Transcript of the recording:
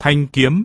thanh kiếm,